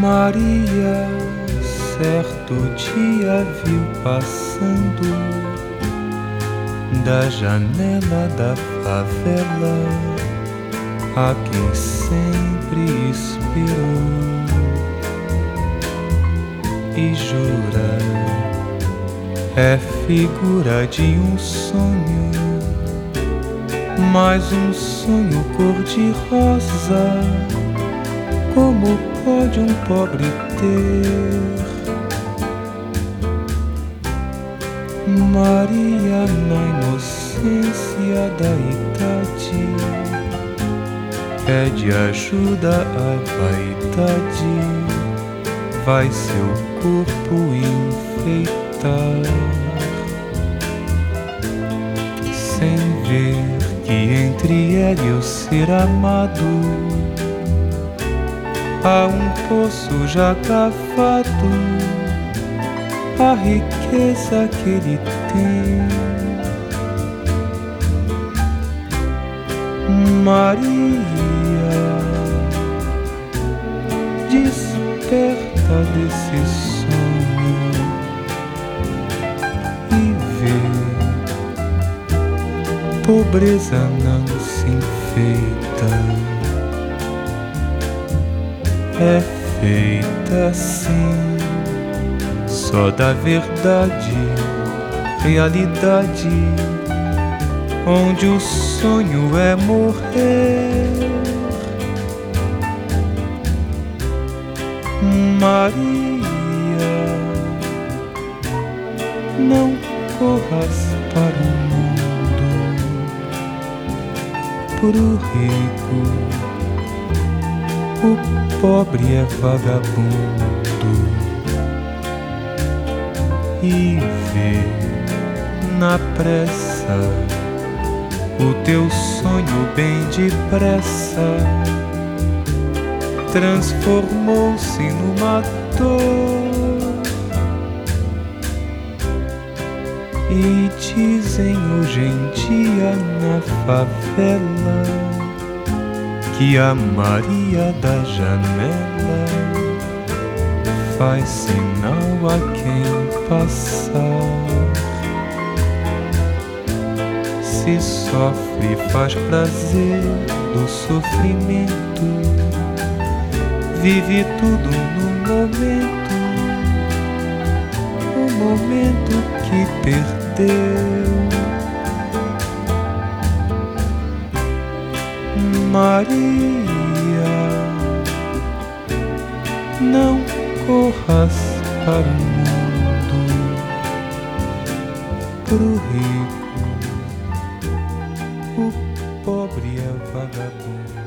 Maria certo dia viu passando da janela da favela a quem sempre esperou e jura é figura de um sonho, mas um sonho cor-de-rosa. Como pode um pobre ter? Maria na inocência da idade pede ajuda à vaidade, vai seu corpo enfeitar, sem ver que entre ela e o ser amado há um poço já cavado a riqueza que ele tem. Maria, desperta desse sonho e vê pobreza não se enfeita, é feita assim só da verdade, realidade, onde o sonho é morrer. Maria, não corras para o mundo, pro rico, o pobre é vagabundo e vê na pressa o teu sonho bem depressa. Transformou-se numa dor e dizem hoje em dia na favela que a Maria da janela faz sinal a quem passar. Se sofre, faz prazer do sofrimento, vive tudo no momento, o momento que perdeu. Maria, não corras para o mundo, pro rico, o pobre é vagabundo.